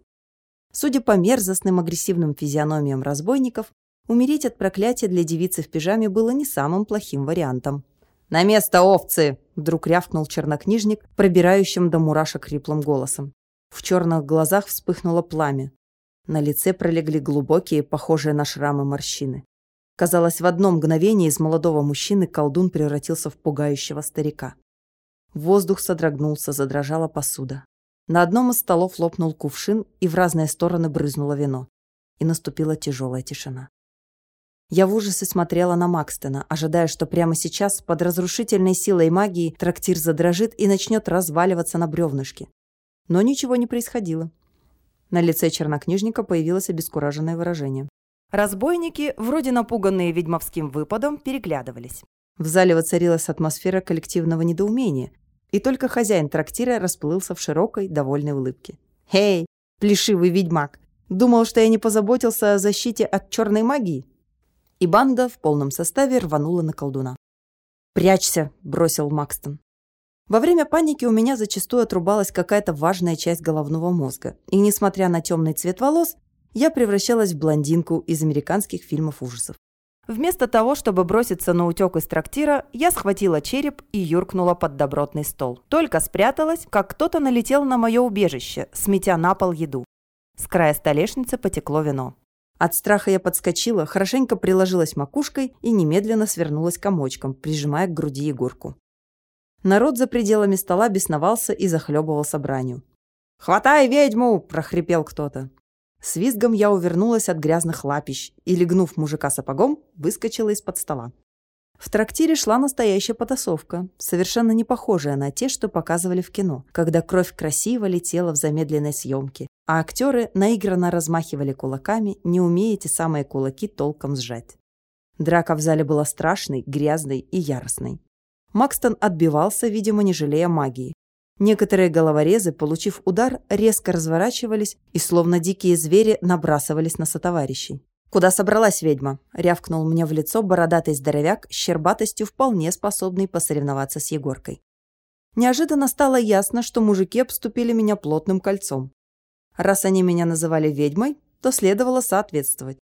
Судя по мерзостным агрессивным физиономиям разбойников, умереть от проклятия для девицы в пижаме было не самым плохим вариантом. «На место, овцы!» – вдруг рявкнул чернокнижник, пробирающим до мурашек хриплым голосом. В черных глазах вспыхнуло пламя. На лице пролегли глубокие, похожие на шрамы морщины. Казалось, в одно мгновение из молодого мужчины колдун превратился в пугающего старика. Воздух содрогнулся, задрожала посуда. На одном из столов лопнул кувшин, и в разные стороны брызнуло вино. И наступила тяжелая тишина. Я в ужасе смотрела на Макстона, ожидая, что прямо сейчас под разрушительной силой магии трактир задрожит и начнет разваливаться на бревнышке. Но ничего не происходило. На лице чернокнижника появилось обескураженное выражение. Разбойники, вроде напуганные ведьмовским выпадом, переглядывались. В зале воцарилась атмосфера коллективного недоумения, и только хозяин трактира расплылся в широкой, довольной улыбке. «Эй, плешивый ведьмак! Думал, что я не позаботился о защите от черной магии?» И банда в полном составе рванула на колдуна. «Прячься!» – бросил Макстон. Во время паники у меня зачастую отрубалась какая-то важная часть головного мозга, и, несмотря на темный цвет волос, я превращалась в блондинку из американских фильмов ужасов. Вместо того, чтобы броситься на утек из трактира, я схватила череп и юркнула под добротный стол. Только спряталась, как кто-то налетел на мое убежище, сметя на пол еду. С края столешницы потекло вино. От страха я подскочила, хорошенько приложилась макушкой и немедленно свернулась комочком, прижимая к груди Егорку. Народ за пределами стола бесновался и захлебывался бранью. «Хватай ведьму!» – прохрипел кто-то. С визгом я увернулась от грязных лапищ и, легнув мужика сапогом, выскочила из-под стола. В трактире шла настоящая потасовка, совершенно не похожая на те, что показывали в кино, когда кровь красиво летела в замедленной съемке, а актеры наигранно размахивали кулаками, не умея эти самые кулаки толком сжать. Драка в зале была страшной, грязной и яростной. Макстон отбивался, видимо, не жалея магии, Некоторые головорезы, получив удар, резко разворачивались и, словно дикие звери, набрасывались на сотоварищей. «Куда собралась ведьма?» – рявкнул мне в лицо бородатый здоровяк щербатостью, вполне способный посоревноваться с Егоркой. Неожиданно стало ясно, что мужики обступили меня плотным кольцом. Раз они меня называли ведьмой, то следовало соответствовать.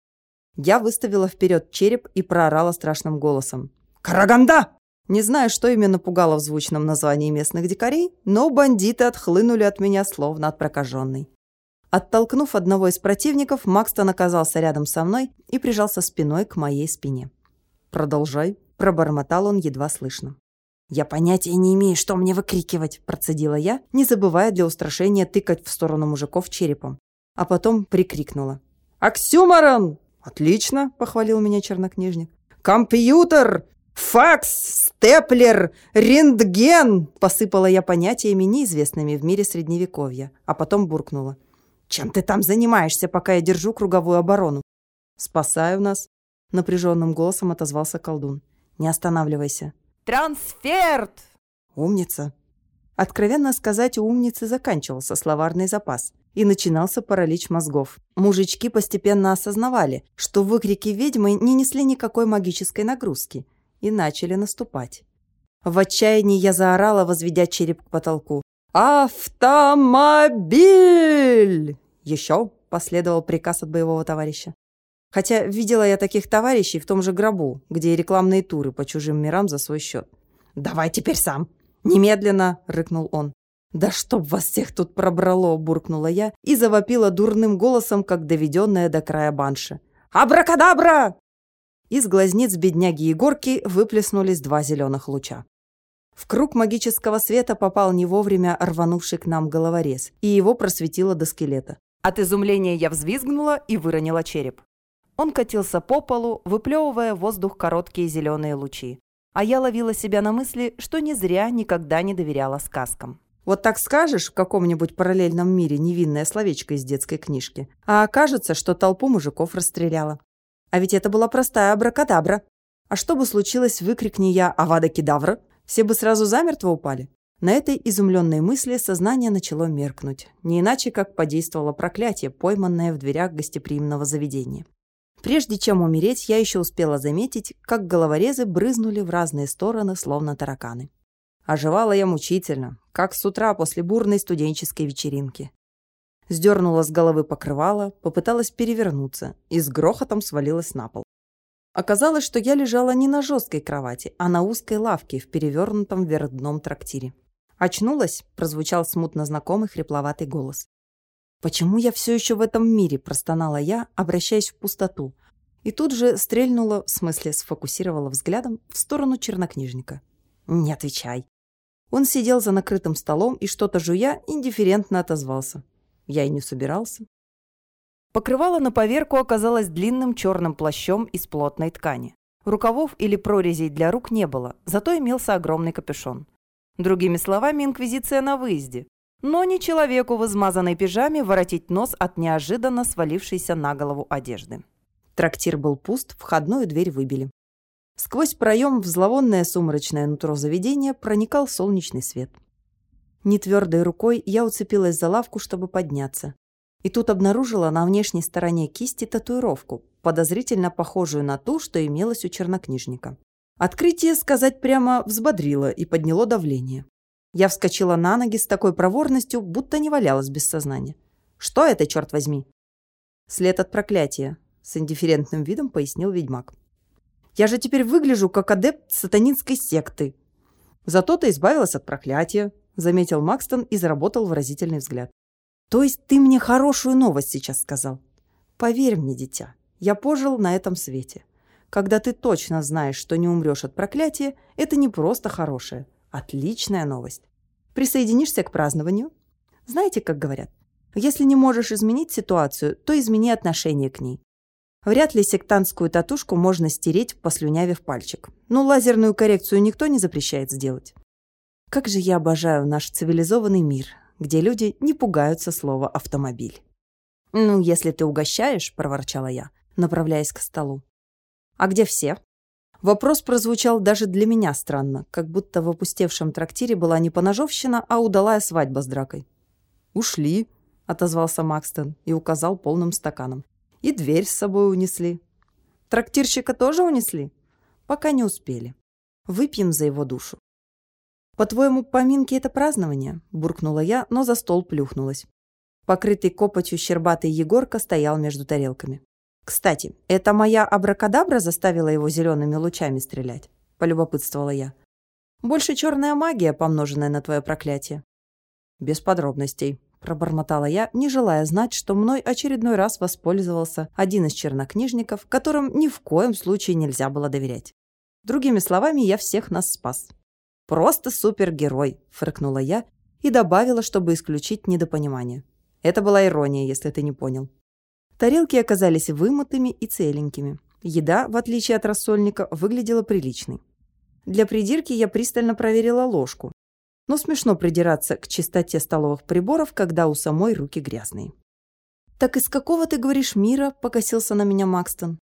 Я выставила вперед череп и проорала страшным голосом. «Караганда!» Не знаю, что именно пугало в звучном названии местных дикарей, но бандиты отхлынули от меня словно от прокаженной. Оттолкнув одного из противников, Макстон оказался рядом со мной и прижался спиной к моей спине. «Продолжай», – пробормотал он едва слышно. «Я понятия не имею, что мне выкрикивать», – процедила я, не забывая для устрашения тыкать в сторону мужиков черепом. А потом прикрикнула. «Оксюморон!» «Отлично!» – похвалил меня чернокнижник. «Компьютер! Факс! Степлер! Рентген!» – посыпала я понятиями, неизвестными в мире Средневековья, а потом буркнула. «Чем ты там занимаешься, пока я держу круговую оборону?» «Спасаю нас», – напряженным голосом отозвался колдун. «Не останавливайся». «Трансферт!» «Умница!» Откровенно сказать, у умницы заканчивался словарный запас и начинался паралич мозгов. Мужички постепенно осознавали, что выкрики ведьмы не несли никакой магической нагрузки и начали наступать. В отчаянии я заорала, возведя череп к потолку. «Автомобиль!» «Еще!» – последовал приказ от боевого товарища. Хотя видела я таких товарищей в том же гробу, где и рекламные туры по чужим мирам за свой счет. «Давай теперь сам!» «Немедленно!» – рыкнул он. «Да чтоб вас всех тут пробрало!» – буркнула я и завопила дурным голосом, как доведенная до края банши. «Абракадабра!» Из глазниц бедняги Егорки выплеснулись два зеленых луча. В круг магического света попал не вовремя рванувший к нам головорез, и его просветило до скелета. От изумления я взвизгнула и выронила череп. Он катился по полу, выплевывая в воздух короткие зеленые лучи. А я ловила себя на мысли, что не зря никогда не доверяла сказкам. Вот так скажешь в каком-нибудь параллельном мире невинное словечко из детской книжки, а окажется, что толпу мужиков расстреляла. А ведь это была простая абракадабра. А что бы случилось, выкрикни я «Авада кедавра», все бы сразу замертво упали. На этой изумленной мысли сознание начало меркнуть, не иначе как подействовало проклятие, пойманное в дверях гостеприимного заведения. Прежде чем умереть, я еще успела заметить, как головорезы брызнули в разные стороны, словно тараканы. Оживала я мучительно, как с утра после бурной студенческой вечеринки. Сдернула с головы покрывало, попыталась перевернуться и с грохотом свалилась на пол. Оказалось, что я лежала не на жесткой кровати, а на узкой лавке в перевернутом вверх дном трактире. «Очнулась?» – прозвучал смутно знакомый хрипловатый голос. «Почему я все еще в этом мире?» – простонала я, обращаясь в пустоту. И тут же стрельнула, в смысле сфокусировала взглядом, в сторону чернокнижника. «Не отвечай». Он сидел за накрытым столом и что-то жуя индифферентно отозвался. Я и не собирался. Покрывало на поверку оказалось длинным черным плащом из плотной ткани. Рукавов или прорезей для рук не было, зато имелся огромный капюшон. Другими словами, инквизиция на выезде. Но не человеку в измазанной пижаме воротить нос от неожиданно свалившейся на голову одежды. Трактир был пуст, входную дверь выбили. Сквозь проем в зловонное сумрачное нутро заведения проникал солнечный свет. Нетвердой рукой я уцепилась за лавку, чтобы подняться. И тут обнаружила на внешней стороне кисти татуировку, подозрительно похожую на ту, что имелась у чернокнижника. Открытие, сказать прямо, взбодрило и подняло давление. Я вскочила на ноги с такой проворностью, будто не валялась без сознания. «Что это, черт возьми?» «След от проклятия», — с индифферентным видом пояснил ведьмак. «Я же теперь выгляжу, как адепт сатанинской секты». «Зато ты избавилась от проклятия», — заметил Макстон и заработал выразительный взгляд. «То есть ты мне хорошую новость сейчас сказал?» «Поверь мне, дитя, я пожил на этом свете. Когда ты точно знаешь, что не умрешь от проклятия, это не просто хорошая, отличная новость. Присоединишься к празднованию? Знаете, как говорят, если не можешь изменить ситуацию, то измени отношение к ней. Вряд ли сектантскую татушку можно стереть, послюнявив пальчик. Но лазерную коррекцию никто не запрещает сделать. Как же я обожаю наш цивилизованный мир, где люди не пугаются слова «автомобиль». «Ну, если ты угощаешь», — проворчала я, направляясь к столу. «А где все?» Вопрос прозвучал даже для меня странно, как будто в опустевшем трактире была не поножовщина, а удалая свадьба с дракой. «Ушли», — отозвался Макстон и указал полным стаканом. «И дверь с собой унесли». «Трактирщика тоже унесли?» «Пока не успели. Выпьем за его душу». «По-твоему, поминки — это празднование?» — буркнула я, но за стол плюхнулась. Покрытый копотью щербатый Егорка стоял между тарелками. «Кстати, это моя абракадабра заставила его зелеными лучами стрелять?» – полюбопытствовала я. Больше черная магия, помноженная на твое проклятие. Без подробностей, пробормотала я, не желая знать, что мной очередной раз воспользовался один из чернокнижников, которым ни в коем случае нельзя было доверять. Другими словами, я всех нас спас. «Просто супергерой», — фыркнула я и добавила, чтобы исключить недопонимание. Это была ирония, если ты не понял. Тарелки оказались вымытыми и целенькими. Еда, в отличие от рассольника, выглядела приличной. Для придирки я пристально проверила ложку. Но смешно придираться к чистоте столовых приборов, когда у самой руки грязные. «Так из какого, ты говоришь, мира?» – покосился на меня Макстон.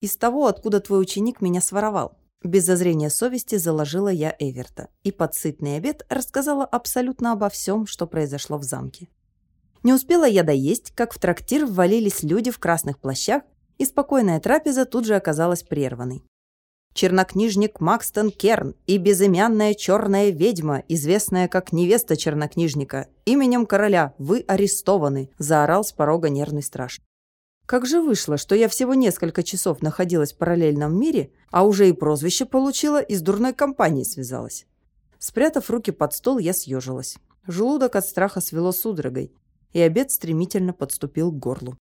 «Из того, откуда твой ученик меня своровал». Без зазрения совести заложила я Эверта и под сытный обед рассказала абсолютно обо всем, что произошло в замке. Не успела я доесть, как в трактир ввалились люди в красных плащах, и спокойная трапеза тут же оказалась прерванной. Чернокнижник Макстон Керн и безымянная черная ведьма, известная как невеста чернокнижника, именем короля вы арестованы, заорал с порога нервный страж. Как же вышло, что я всего несколько часов находилась в параллельном мире, а уже и прозвище получила и с дурной компанией связалась? Спрятав руки под стол, я съежилась. Желудок от страха свело судорогой, и обед стремительно подступил к горлу.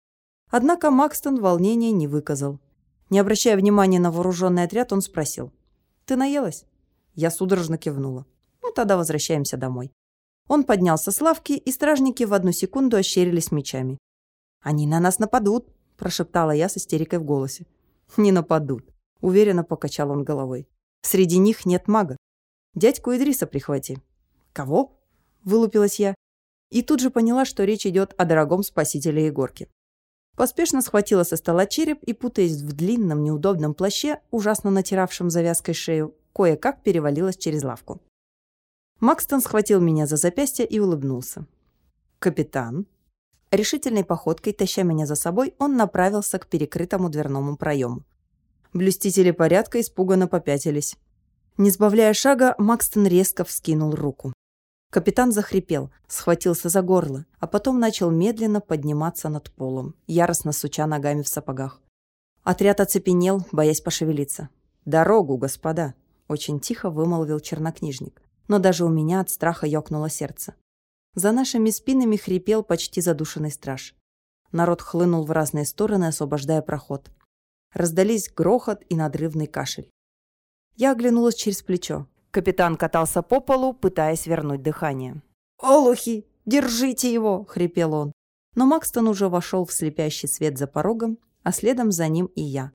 Однако Макстон волнения не выказал. Не обращая внимания на вооруженный отряд, он спросил. «Ты наелась?» Я судорожно кивнула. «Ну, тогда возвращаемся домой». Он поднялся с лавки, и стражники в одну секунду ощерились мечами. «Они на нас нападут», – прошептала я с истерикой в голосе. «Не нападут», – уверенно покачал он головой. «Среди них нет мага. Дядьку Идриса прихвати». «Кого?» – вылупилась я. И тут же поняла, что речь идет о дорогом спасителе Егорке. Поспешно схватила со стола череп и, путаясь в длинном неудобном плаще, ужасно натиравшем завязкой шею, кое-как перевалилась через лавку. Макстон схватил меня за запястье и улыбнулся. «Капитан», Решительной походкой, таща меня за собой, он направился к перекрытому дверному проему. Блюстители порядка испуганно попятились. Не сбавляя шага, Макстон резко вскинул руку. Капитан захрипел, схватился за горло, а потом начал медленно подниматься над полом, яростно суча ногами в сапогах. Отряд оцепенел, боясь пошевелиться. «Дорогу, господа!» – очень тихо вымолвил чернокнижник. Но даже у меня от страха ёкнуло сердце. За нашими спинами хрипел почти задушенный страж. Народ хлынул в разные стороны, освобождая проход. Раздались грохот и надрывный кашель. Я оглянулась через плечо. Капитан катался по полу, пытаясь вернуть дыхание. «Олухи, держите его!» – хрипел он. Но Макстон уже вошел в слепящий свет за порогом, а следом за ним и я.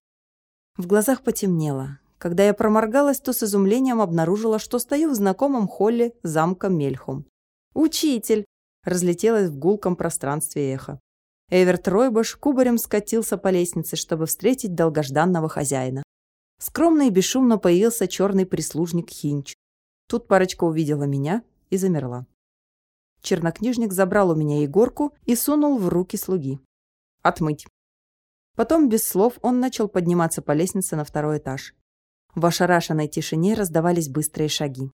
В глазах потемнело. Когда я проморгалась, то с изумлением обнаружила, что стою в знакомом холле замка Мельхум. «Учитель!» – разлетелось в гулком пространстве эхо. Эверт Ройбаш кубарем скатился по лестнице, чтобы встретить долгожданного хозяина. Скромно и бесшумно появился черный прислужник Хинч. Тут парочка увидела меня и замерла. Чернокнижник забрал у меня Егорку и сунул в руки слуги. «Отмыть». Потом, без слов, он начал подниматься по лестнице на второй этаж. В ошарашенной тишине раздавались быстрые шаги.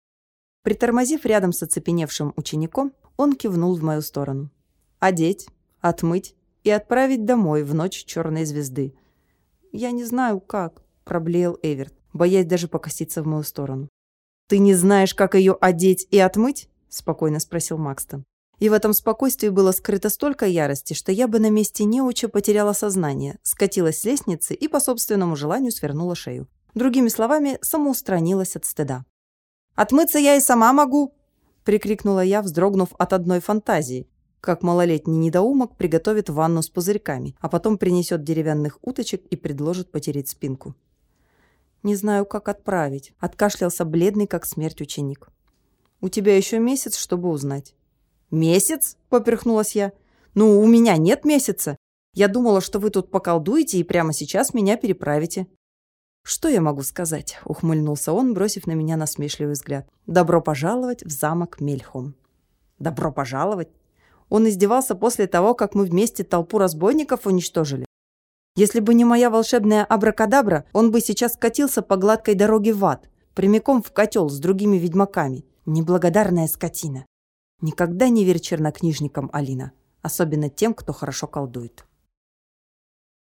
Притормозив рядом с оцепеневшим учеником, он кивнул в мою сторону. «Одеть, отмыть и отправить домой в ночь черной звезды». «Я не знаю, как», – проблеял Эверт, боясь даже покоситься в мою сторону. «Ты не знаешь, как ее одеть и отмыть?» – спокойно спросил Макстон. И в этом спокойствии было скрыто столько ярости, что я бы на месте неуча потеряла сознание, скатилась с лестницы и по собственному желанию свернула шею. Другими словами, самоустранилась от стыда. «Отмыться я и сама могу!» – прикрикнула я, вздрогнув от одной фантазии. Как малолетний недоумок приготовит ванну с пузырьками, а потом принесет деревянных уточек и предложит потереть спинку. «Не знаю, как отправить», – откашлялся бледный, как смерть ученик. «У тебя еще месяц, чтобы узнать». «Месяц?» – поперхнулась я. «Ну, у меня нет месяца. Я думала, что вы тут поколдуете и прямо сейчас меня переправите». «Что я могу сказать?» — ухмыльнулся он, бросив на меня насмешливый взгляд. «Добро пожаловать в замок Мельхум». «Добро пожаловать?» Он издевался после того, как мы вместе толпу разбойников уничтожили. Если бы не моя волшебная абракадабра, он бы сейчас катился по гладкой дороге в ад, прямиком в котел с другими ведьмаками. Неблагодарная скотина. Никогда не верь чернокнижникам, Алина. Особенно тем, кто хорошо колдует.